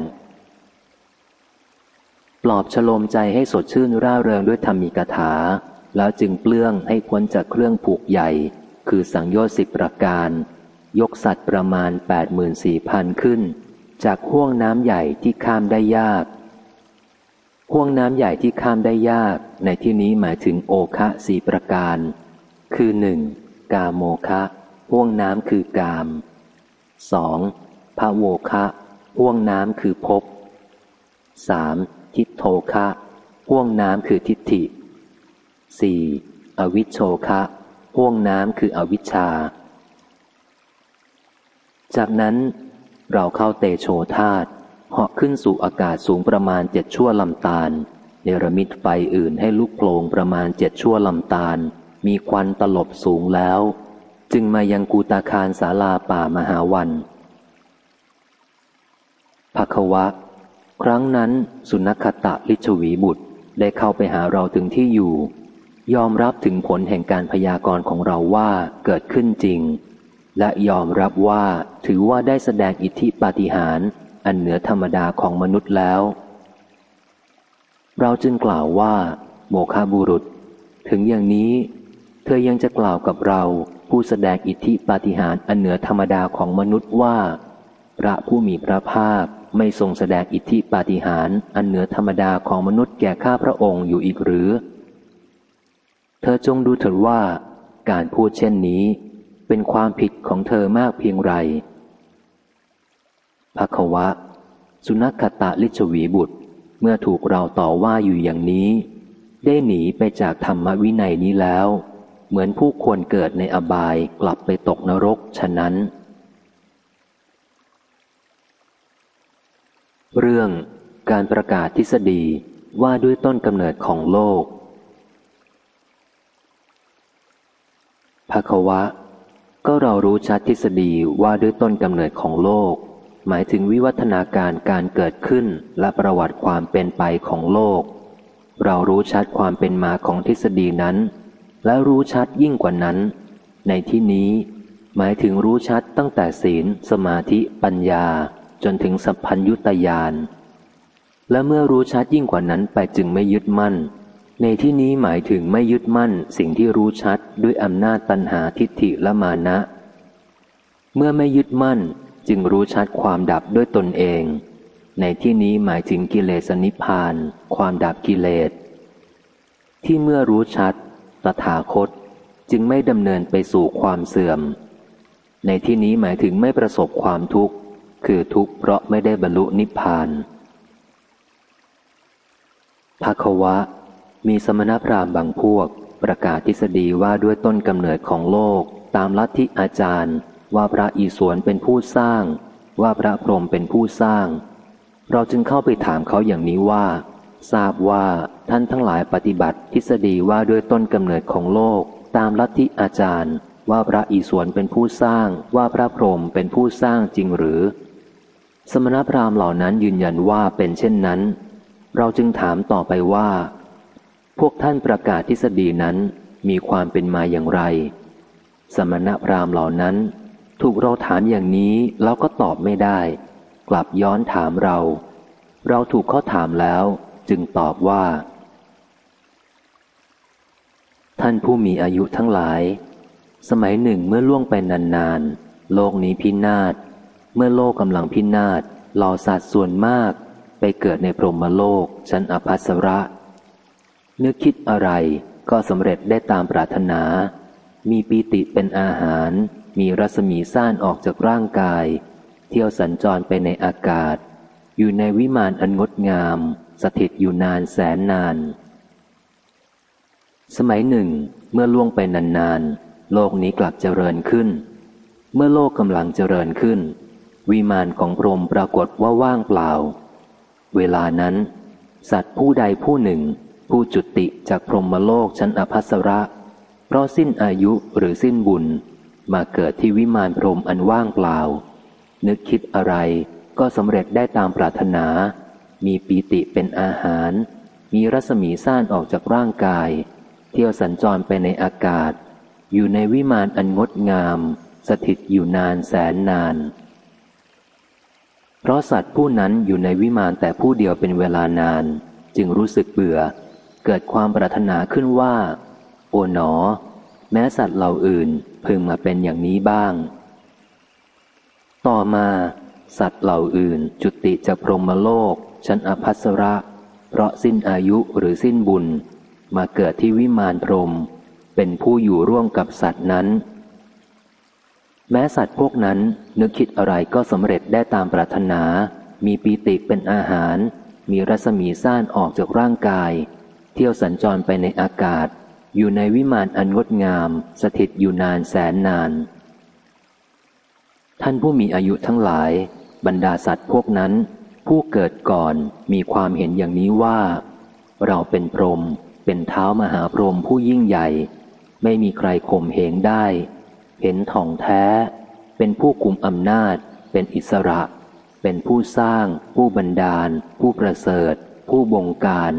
ปลอบฉลมใจให้สดชื่นร่าเริงด้วยธรรมีกถา แล้วจึงเปลื้องให้พ้นจากเครื่องผูกใหญ่ คือสังโยชน์สิบประการ ยกสัตว์ประมาณแปดหมื่นสี่พันขึ้น จากห่วงน้ำใหญ่ที่ข้ามได้ยาก ห่วงน้ำใหญ่ที่ข้ามได้ยาก ในที่นี้หมายถึงโอคะสี่ประการ คือหนึ่งกาโมคะห่วงน้ำคือกามสองพระโวคะห่วงน้ำคือภพสามทิโทคะห่วงน้ำคือทิฏฐิสี่อวิชโชคะห่วงน้ำคืออวิชชา จากนั้นเราเข้าเตโชธาต เหาะขึ้นสู่อากาศสูงประมาณเจ็ดชั่วลำตาล เนรมิตไฟอื่นให้ลุกโผลงประมาณเจ็ดชั่วลำตาล มีควันตลบสูงแล้ว จึงมายังกูตาคารศาลาป่ามหาวันภควะ ครั้งนั้นสุนัขตะลิชวีบุตรได้เข้าไปหาเราถึงที่อยู่ ยอมรับถึงผลแห่งการพยากรณ์ของเราว่าเกิดขึ้นจริง และยอมรับว่าถือว่าได้แสดงอิทธิปาฏิหาริย์ อันเหนือธรรมดาของมนุษย์แล้ว เราจึงกล่าวว่า โมคาบุรุษ ถึงอย่างนี้ เธอยังจะกล่าวกับเราผู้แสดงอิทธิปาฏิหาริย์อันเหนือธรรมดาของมนุษย์ว่า พระผู้มีพระภาคไม่ทรงแสดงอิทธิปาฏิหาริย์อันเหนือธรรมดาของมนุษย์แก่ข้าพระองค์อยู่อีกหรือ เธอจงดูเถิดว่า การพูดเช่นนี้เเป็นความผิดของเธอมากเพียงไร ภควะ สุนัขตะลิชวีบุตร เมื่อถูกเราต่อว่าอยู่อย่างนี้ ได้หนีไปจากธรรมวินัยนี้แล้ว เหมือนผู้ควรเกิดในอบายกลับไปตกนรกฉะนั้น เรื่องการประกาศทฤษฎีว่าด้วยต้นกำเนิดของโลกภควะ ก็เรารู้ชัดทฤษฎีว่าด้วยต้นกำเนิดของโลก หมายถึงวิวัฒนาการการเกิดขึ้นและประวัติความเป็นไปของโลก เรารู้ชัดความเป็นมาของทฤษฎีนั้น และรู้ชัดยิ่งกว่านั้น ในที่นี้ หมายถึงรู้ชัดตั้งแต่ศีล สมาธิ ปัญญา จนถึงสัพพัญยุตยานและเมื่อรู้ชัดยิ่งกว่านั้นไปจึงไม่ยึดมั่น ในที่นี้หมายถึงไม่ยึดมั่น สิ่งที่รู้ชัดด้วยอำนาจตัณหาทิฏฐิและมานะ เมื่อไม่ยึดมั่น จึงรู้ชัดความดับด้วยตนเอง ในที่นี้หมายถึงกิเลสนิพพาน ความดับกิเลส ที่เมื่อรู้ชัด ตถาคตจึงไม่ดำเนินไปสู่ความเสื่อม ในที่นี้หมายถึงไม่ประสบความทุกข์ คือทุกข์เพราะไม่ได้บรรลุนิพพานภควะ มีสมณพราหมณ์บางพวก ประกาศทฤษฎีว่าด้วยต้นกำเนิดของโลกตามลัทธิอาจารย์ ว่าพระอีสวนเป็นผู้สร้าง ว่าพระพรหมเป็นผู้สร้าง เราจึงเข้าไปถามเขาอย่างนี้ว่า ทราบว่าท่านทั้งหลายปฏิบัติทฤษฎีว่าด้วยต้นกำเนิดของโลก ตามลัทธิอาจารย์ ว่าพระอีสวนเป็นผู้สร้าง ว่าพระพรหมเป็นผู้สร้างจริงหรือ สมณพราหมณ์เหล่านั้นยืนยันว่าเป็นเช่นนั้น เราจึงถามต่อไปว่า พวกท่านประกาศทฤษฎีนั้นมีความเป็นมาอย่างไร สมณพราหมณ์เหล่านั้น ถูกเราถามอย่างนี้แล้วก็ตอบไม่ได้ กลับย้อนถามเรา เราถูกเขาถามแล้ว จึงตอบว่า ท่านผู้มีอายุทั้งหลาย สมัยหนึ่งเมื่อล่วงไปนานๆ โลกนี้พินาศ เมื่อโลกกำลังพินาศเหล่าสัตว์ส่วนมาก ไปเกิดในพรหมโลกชั้นอภัสระ นึกคิดอะไรก็สำเร็จได้ตามปรารถนา มีปีติเป็นอาหาร มีรัศมีซ่านออกจากร่างกาย เที่ยวสัญจรไปในอากาศ อยู่ในวิมานอันงดงาม สถิตอยู่นานแสนนาน สมัยหนึ่ง เมื่อล่วงไปนานๆ โลกนี้กลับเจริญขึ้น เมื่อโลกกำลังเจริญขึ้น วิมานของพรหมปรากฏว่าว่างเปล่า เวลานั้น สัตว์ผู้ใดผู้หนึ่ง ผู้จุติจากพรหมโลกชั้นอภัสระ เพราะสิ้นอายุหรือสิ้นบุญ มาเกิดที่วิมานพรมอันว่างเปล่า นึกคิดอะไรก็สำเร็จได้ตามปรารถนา มีปีติเป็นอาหาร มีรัศมีซ่านออกจากร่างกาย เที่ยวสัญจรไปในอากาศ อยู่ในวิมานอันงดงาม สถิตอยู่นานแสนนาน เพราะสัตว์ผู้นั้นอยู่ในวิมานแต่ผู้เดียวเป็นเวลานาน จึงรู้สึกเบื่อ เกิดความปรารถนาขึ้นว่า โอ๋หนอ แม้สัตว์เหล่าอื่น พึงมาเป็นอย่างนี้บ้าง ต่อมาสัตว์เหล่าอื่นจุติจากพรหมโลก ชั้นอภัสระ เพราะสิ้นอายุหรือสิ้นบุญ มาเกิดที่วิมานพรหมเป็นผู้อยู่ร่วมกับสัตว์นั้น แม้สัตว์พวกนั้นนึกคิดอะไรก็สำเร็จได้ตามปรารถนา มีปีติเป็นอาหาร มีรัศมีซ่านออกจากร่างกาย เที่ยวสัญจรไปในอากาศ อยู่ในวิมานอันงดงาม สถิตอยู่นานแสนนาน ท่านผู้มีอายุทั้งหลาย บรรดาสัตว์พวกนั้น ผู้เกิดก่อนมีความเห็นอย่างนี้ว่า เราเป็นพรหมเป็นเท้ามหาพรหมผู้ยิ่งใหญ่ ไม่มีใครข่มเหงได้ เห็นท่องแท้ เป็นผู้กุมอำนาจ เป็นอิสระ เป็นผู้สร้าง ผู้บันดาล ผู้ประเสริฐ ผู้บงการ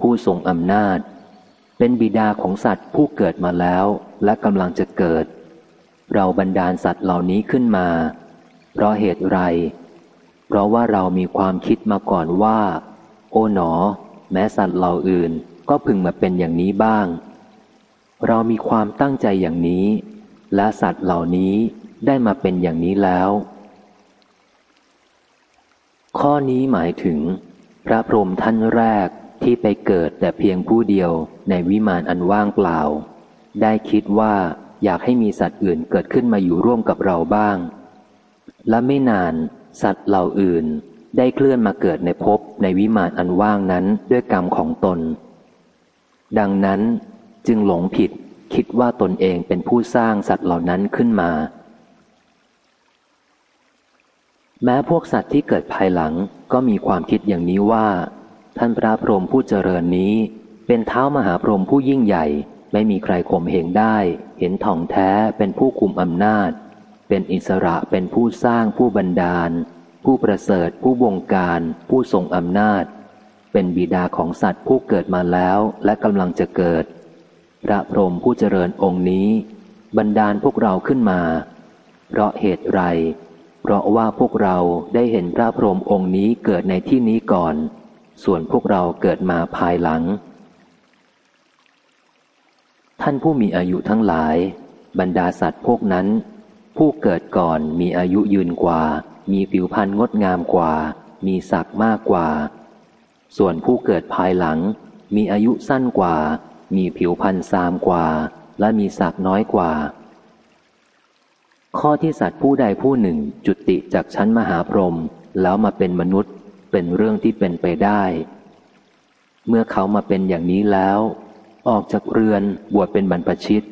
ผู้ทรงอำนาจ เป็นบิดาของสัตว์ผู้เกิดมาแล้วและกำลังจะเกิด เราบันดาลสัตว์เหล่านี้ขึ้นมา เพราะเหตุไร เพราะว่าเรามีความคิดมาก่อนว่า โอ๋หนอ แม้สัตว์เหล่าอื่นก็พึงมาเป็นอย่างนี้บ้าง เรามีความตั้งใจอย่างนี้ และสัตว์เหล่านี้ได้มาเป็นอย่างนี้แล้ว ข้อนี้หมายถึง พระพรหมท่านแรก ที่ไปเกิดแต่เพียงผู้เดียวในวิมานอันว่างเปล่า ได้คิดว่าอยากให้มีสัตว์อื่นเกิดขึ้นมาอยู่ร่วมกับเราบ้าง และไม่นานสัตว์เหล่าอื่นได้เคลื่อนมาเกิดในภพในวิมานอันว่างนั้นด้วยกรรมของตน ดังนั้นจึงหลงผิดคิดว่าตนเองเป็นผู้สร้างสัตว์เหล่านั้นขึ้นมา แม้พวกสัตว์ที่เกิดภายหลังก็มีความคิดอย่างนี้ว่า ท่านพระพรหมผู้เจริญนี้ เป็นเท้ามหาพรหมผู้ยิ่งใหญ่ ไม่มีใครข่มเหงได้ เห็นท่องแท้เป็นผู้คุมอำนาจ เป็นอิสระเป็นผู้สร้างผู้บันดาล ผู้ประเสริฐผู้บงการ ผู้ทรงอำนาจ เป็นบิดาของสัตว์ผู้เกิดมาแล้วและกำลังจะเกิด พระพรหมผู้เจริญองค์นี้ บันดาลพวกเราขึ้นมา เพราะเหตุไร เพราะว่าพวกเราได้เห็นพระพรหมองค์นี้เกิดในที่นี้ก่อน ส่วนพวกเราเกิดมาภายหลัง ท่านผู้มีอายุทั้งหลาย บรรดาสัตว์พวกนั้น ผู้เกิดก่อนมีอายุยืนกว่า มีผิวพรรณงดงามกว่า มีศักดิ์มากกว่า ส่วนผู้เกิดภายหลัง มีอายุสั้นกว่า มีผิวพันธ์ซามกว่า และมีศักดิน้อยกว่า ข้อที่สัตว์ผู้ใดผู้หนึ่งจุติจากชั้นมหาพรหมแล้วมาเป็นมนุษย์ เป็นเรื่องที่เป็นไปได้ เมื่อเขามาเป็นอย่างนี้แล้ว ออกจากเรือนบวชเป็นบรรพชิต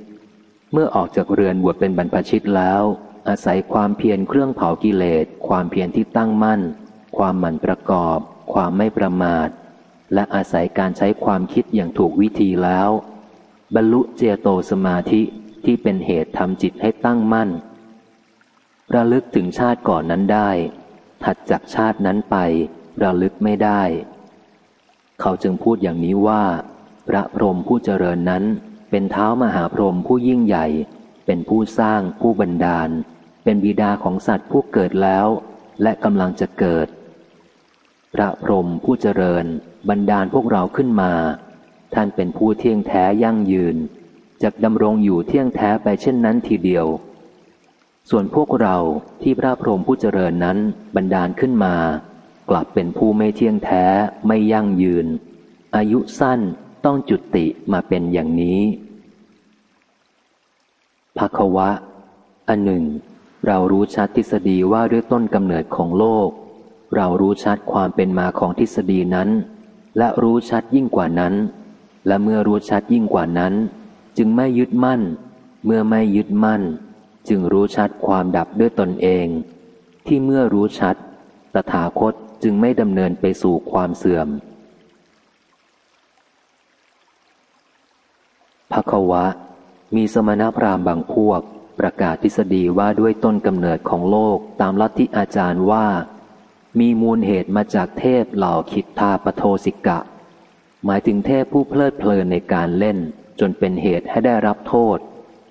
เมื่อออกจากเรือนบวชเป็นบรรพชิตแล้ว อาศัยความเพียรเครื่องเผากิเลส ความเพียรที่ตั้งมั่น ความหมั่นประกอบ ความไม่ประมาท และอาศัยการใช้ความคิดอย่างถูกวิธีแล้ว บรรลุเจโตสมาธิที่เป็นเหตุทำจิตให้ตั้งมั่น ระลึกถึงชาติก่อนนั้นได้ ถัดจากชาตินั้นไป ระลึกไม่ได้ เขาจึงพูดอย่างนี้ว่า พระพรหมผู้เจริญนั้น เป็นเท้ามหาพรหมผู้ยิ่งใหญ่ เป็นผู้สร้างผู้บันดาล เป็นบิดาของสัตว์ผู้เกิดแล้ว และกำลังจะเกิด พระพรหมผู้เจริญบันดาลพวกเราขึ้นมา ท่านเป็นผู้เที่ยงแท้ยั่งยืนจะดำรงอยู่เที่ยงแท้ไปเช่นนั้นทีเดียว ส่วนพวกเราที่พระพรหมผู้เจริญนั้นบันดาลขึ้นมา กลับเป็นผู้ไม่เที่ยงแท้ไม่ยั่งยืน อายุสั้นต้องจุติมาเป็นอย่างนี้ภควะ อันหนึ่ง เรารู้ชัดทฤษฎีว่าด้วยต้นกำเนิดของโลก เรารู้ชัดความเป็นมาของทฤษฎีนั้น และรู้ชัดยิ่งกว่านั้น และเมื่อรู้ชัดยิ่งกว่านั้น จึงไม่ยึดมั่น เมื่อไม่ยึดมั่น จึงรู้ชัดความดับด้วยตนเอง ที่เมื่อรู้ชัด ตถาคต จึงไม่ดำเนินไปสู่ความเสื่อมภควะ มีสมณพราหมณ์บางพวก ประกาศทฤษฎีว่าด้วยต้นกำเนิดของโลกตามลัทธิอาจารย์ว่า มีมูลเหตุมาจากเทพเหล่าคิดทาปโทสิกะ หมายถึงเทพผู้เพลิดเพลินในการเล่น จนเป็นเหตุให้ได้รับโทษ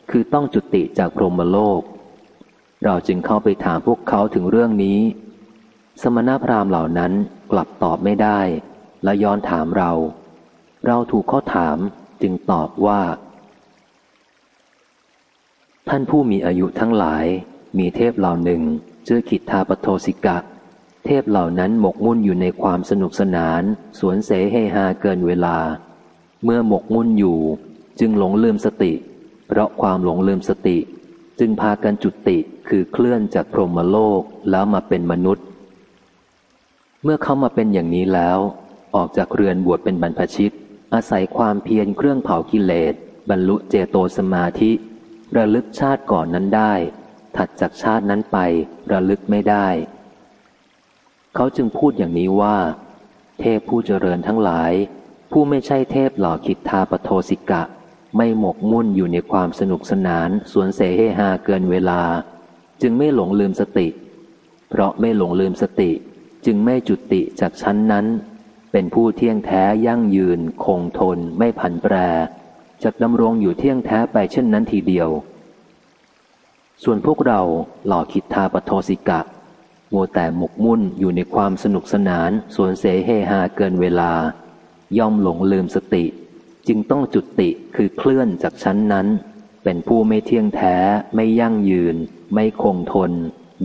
คือต้องจุติจากพรหมโลก เราจึงเข้าไปถามพวกเขาถึงเรื่องนี้ สมณพราหมณ์เหล่านั้นกลับตอบไม่ได้ และย้อนถามเรา เราถูกข้อถามจึงตอบว่า ท่านผู้มีอายุทั้งหลาย มีเทพเหล่าหนึ่งชื่อขิทธาปโทสิกะ เทพเหล่านั้นหมกมุ่นอยู่ในความสนุกสนาน สวนเสเฮฮาเกินเวลา เมื่อหมกมุ่นอยู่ จึงหลงลืมสติ เพราะความหลงลืมสติ จึงพากันจุติคือเคลื่อนจากพรหมโลกแล้วมาเป็นมนุษย์ เมื่อเขามาเป็นอย่างนี้แล้ว ออกจากเรือนบวชเป็นบรรพชิต อาศัยความเพียรเครื่องเผากิเลส บรรลุเจโตสมาธิ ระลึกชาติก่อนนั้นได้ ถัดจากชาตินั้นไประลึกไม่ได้ เขาจึงพูดอย่างนี้ว่า เทพผู้เจริญทั้งหลาย ผู้ไม่ใช่เทพหล่อคิดทาปโทสิกะ ไม่หมกมุ่นอยู่ในความสนุกสนานสวนเสเฮฮาเกินเวลา จึงไม่หลงลืมสติ เพราะไม่หลงลืมสติ จึงไม่จุติจากชั้นนั้น เป็นผู้เที่ยงแท้ยั่งยืน คงทนไม่ผันแปรจะดำรงอยู่เที่ยงแท้ไปเช่นนั้นทีเดียว ส่วนพวกเราหล่อคิดทาปโทสิกะมัวแต่หมกมุ่นอยู่ในความสนุกสนานสวนเสเฮฮาเกินเวลา ย่อมหลงลืมสติ จึงต้องจุติคือเคลื่อนจากชั้นนั้น เป็นผู้ไม่เที่ยงแท้ ไม่ยั่งยืน ไม่คงทน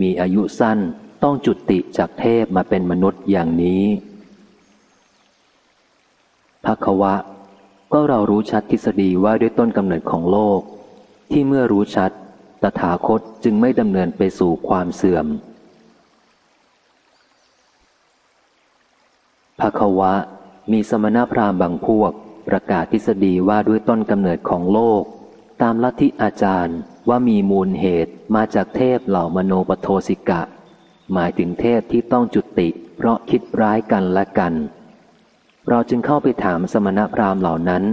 มีอายุสั้น ต้องจุติจากเทพมาเป็นมนุษย์อย่างนี้ภควะ ก็เรารู้ชัดทฤษฎีว่าด้วยต้นกำเนิดของโลก ที่เมื่อรู้ชัด ตถาคตจึงไม่ดำเนินไปสู่ความเสื่อมภควะ มีสมณพราหมณ์บางพวก ประกาศทฤษฎีว่าด้วยต้นกำเนิดของโลก ตามลัทธิอาจารย์ว่ามีมูลเหตุมาจากเทพเหล่ามโนปโทสิกะ หมายถึงเทพที่ต้องจุติ เพราะคิดร้ายกันและกัน เราจึงเข้าไปถามสมณพราหมณ์เหล่านั้น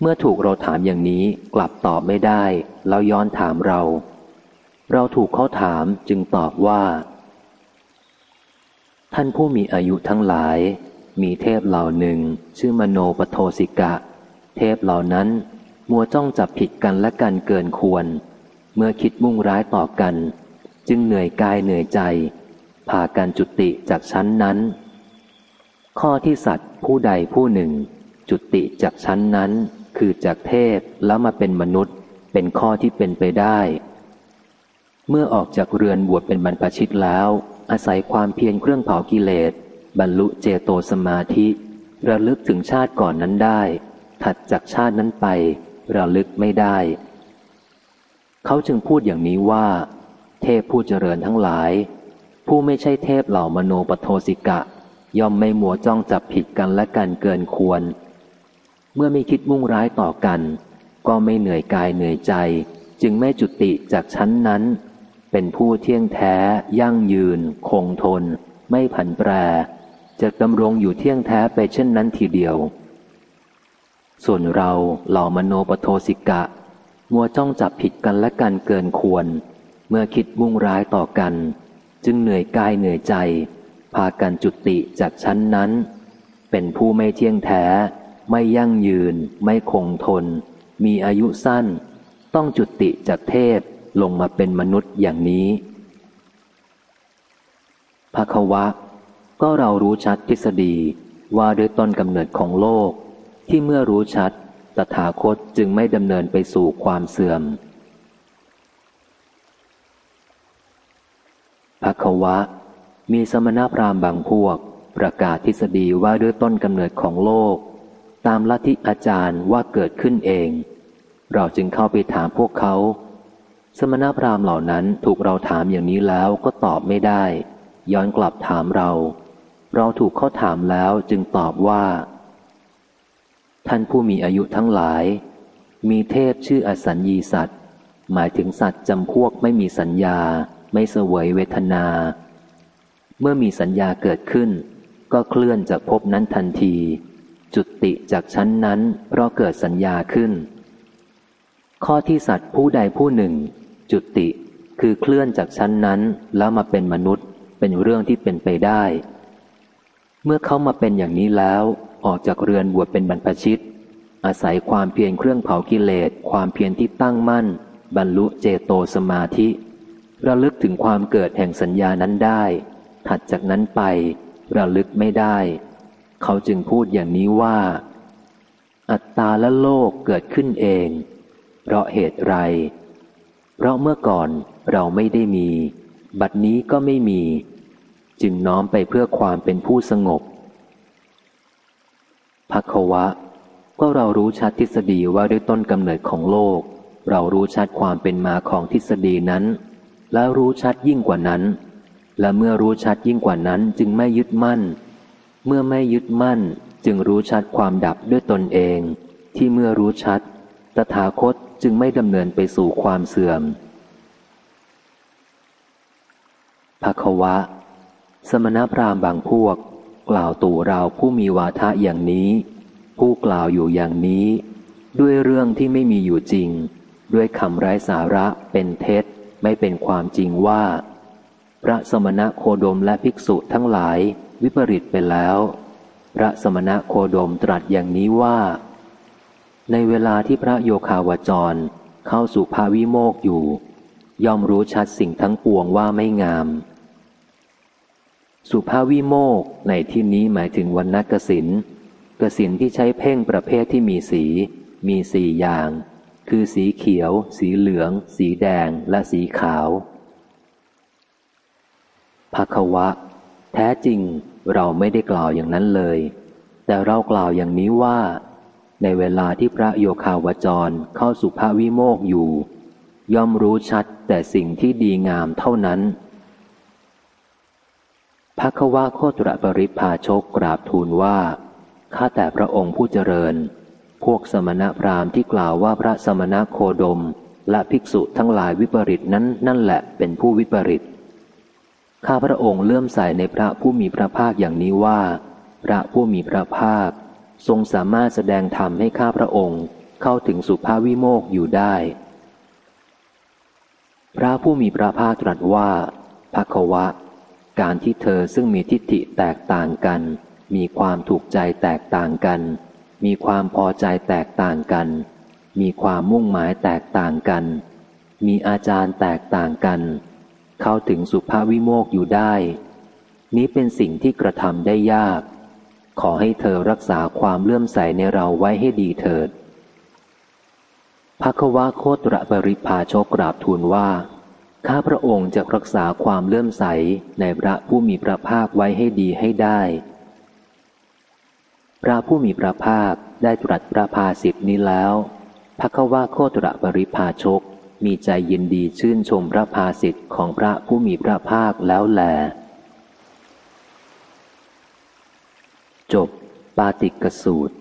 เมื่อถูกเราถามอย่างนี้กลับตอบไม่ได้ แล้วย้อนถามเรา เราถูกเขาถามจึงตอบว่า ท่านผู้มีอายุทั้งหลาย มีเทพเหล่าหนึ่ง ชื่อมโนปโทสิกะ เทพเหล่านั้นมัวจ้องจับผิดกันและกันเกินควร เมื่อคิดมุ่งร้ายต่อกัน จึงเหนื่อยกายเหนื่อยใจพากันจุติจากชั้นนั้น ข้อที่สัตว์ผู้ใดผู้หนึ่ง จุติจากชั้นนั้น คือจากเทพแล้วมาเป็นมนุษย์ เป็นข้อที่เป็นไปได้ เมื่อออกจากเรือนบวชเป็นบรรพชิตแล้ว อาศัยความเพียรเครื่องเผากิเลส บรรลุเจโตสมาธิ ระลึกถึงชาติก่อนนั้นได้ ถัดจากชาตินั้นไประลึกไม่ได้ เขาจึงพูดอย่างนี้ว่า เทพผู้เจริญทั้งหลาย ผู้ไม่ใช่เทพเหล่ามโนปโทสิกะ ย่อมไม่มัวจ้องจับผิดกันและกันเกินควร เมื่อไม่คิดมุ่งร้ายต่อกัน ก็ไม่เหนื่อยกายเหนื่อยใจ จึงไม่จุติจากชั้นนั้น เป็นผู้เที่ยงแท้ ยั่งยืน คงทน ไม่ผันแปรจะดำรงอยู่เที่ยงแท้ไปเช่นนั้นทีเดียว ส่วนเราเหล่ามโนปโทสิกะ มัวจ้องจับผิดกันและกันเกินควร เมื่อคิดมุ่งร้ายต่อกัน จึงเหนื่อยกายเหนื่อยใจ พากันจุติจากชั้นนั้น เป็นผู้ไม่เที่ยงแท้ ไม่ยั่งยืน ไม่คงทน มีอายุสั้น ต้องจุติจากเทพลงมาเป็นมนุษย์อย่างนี้ภควะ ก็เรารู้ชัดทฤษฎีว่าด้วยต้นกำเนิดของโลก ที่เมื่อรู้ชัดตถาคตจึงไม่ดำเนินไปสู่ความเสื่อม ภควะ มีสมณพราหมณ์บางพวก ประกาศทฤษฎีว่าด้วยต้นกำเนิดของโลก ตามลัทธิอาจารย์ว่าเกิดขึ้นเอง เราจึงเข้าไปถามพวกเขา สมณพราหมณ์เหล่านั้นถูกเราถามอย่างนี้แล้วก็ตอบไม่ได้ ย้อนกลับถามเรา เราถูกเขาถามแล้วจึงตอบว่า ท่านผู้มีอายุทั้งหลาย มีเทพชื่ออสัญญีสัตว์หมายถึงสัตว์จำพวกไม่มีสัญญา ไม่เสวยเวทนา เมื่อมีสัญญาเกิดขึ้น ก็เคลื่อนจากภพนั้นทันที จุติจากชั้นนั้นเพราะเกิดสัญญาขึ้น ข้อที่สัตว์ผู้ใดผู้หนึ่ง จุติคือเคลื่อนจากชั้นนั้นแล้วมาเป็นมนุษย์เป็นเรื่องที่เป็นไปได้ เมื่อเขามาเป็นอย่างนี้แล้ว ออกจากเรือนบวชเป็นบรรพชิต อาศัยความเพียรเครื่องเผากิเลส ความเพียรที่ตั้งมั่น บรรลุเจโตสมาธิ ระลึกถึงความเกิดแห่งสัญญานั้นได้ ถัดจากนั้นไประลึกไม่ได้ เขาจึงพูดอย่างนี้ว่า อัตตาและโลกเกิดขึ้นเอง เพราะเหตุไร เพราะเมื่อก่อนเราไม่ได้มี บัดนี้ก็ไม่มี จึงน้อมไปเพื่อความเป็นผู้สงบพักวะ ก็เรารู้ชัดทฤษฎีว่าด้วยต้นกำเนิดของโลก เรารู้ชัดความเป็นมาของทฤษฎีนั้น แล้วรู้ชัดยิ่งกว่านั้น และเมื่อรู้ชัดยิ่งกว่านั้นจึงไม่ยึดมั่น เมื่อไม่ยึดมั่นจึงรู้ชัดความดับด้วยตนเอง ที่เมื่อรู้ชัด ตถาคตจึงไม่ดำเนินไปสู่ความเสื่อมภควะ สมณพราหมณ์บางพวก กล่าวตู่เราผู้มีวาทะอย่างนี้ ผู้กล่าวอยู่อย่างนี้ ด้วยเรื่องที่ไม่มีอยู่จริง ด้วยคำไร้สาระเป็นเท็จ ไม่เป็นความจริงว่า พระสมณะโคดมและภิกษุทั้งหลายวิปริตไปแล้ว พระสมณะโคดมตรัสอย่างนี้ว่า ในเวลาที่พระโยคาวจรเข้าสู่ภาวิโมกอยู่ ย่อมรู้ชัดสิ่งทั้งปวงว่าไม่งาม สุภาวิโมกในที่นี้หมายถึงวันนักสินกสินที่ใช้เพ่งประเภทที่มีสี มีสี่อย่าง คือสีเขียว สีเหลือง สีแดง และสีขาวภควะ แท้จริงเราไม่ได้กล่าวอย่างนั้นเลย แต่เรากล่าวอย่างนี้ว่า ในเวลาที่พระโยคาวจรเข้าสุภาวิโมกอยู่ ย่อมรู้ชัดแต่สิ่งที่ดีงามเท่านั้นพระควะโคตรปริพาชกกราบทูลว่า ข้าแต่พระองค์ผู้เจริญ พวกสมณพราหมณ์ที่กล่าวว่าพระสมณโคดม และภิกษุทั้งหลายวิปริตนั้นนั่นแหละเป็นผู้วิปริตข้าพระองค์เลื่อมใสในพระผู้มีพระภาคอย่างนี้ว่า พระผู้มีพระภาค ทรงสามารถแสดงธรรมให้ข้าพระองค์เข้าถึงสุภาวิโมกอยู่ได้ พระผู้มีพระภาคตรัสว่าภควะ การที่เธอซึ่งมีทิฏฐิแตกต่างกัน มีความถูกใจแตกต่างกัน มีความพอใจแตกต่างกัน มีความมุ่งหมายแตกต่างกัน มีอาจารย์แตกต่างกัน เข้าถึงสุภาวิโมกอยู่ได้ นี้เป็นสิ่งที่กระทำได้ยาก ขอให้เธอรักษาความเลื่อมใสในเราไว้ให้ดีเถิดภควะโคตรปริพาโชกราบทูลว่า ข้าพระองค์จะรักษาความเลื่อมใสในพระผู้มีพระภาคไว้ให้ดีให้ได้ พระผู้มีพระภาคได้ตรัสพระภาสิบนี้แล้วพระควาโคตรปริภาชก มีใจยินดีชื่นชมพระภาสิทธิ์ของพระผู้มีพระภาคแล้วแล จบ ปาติกสูตร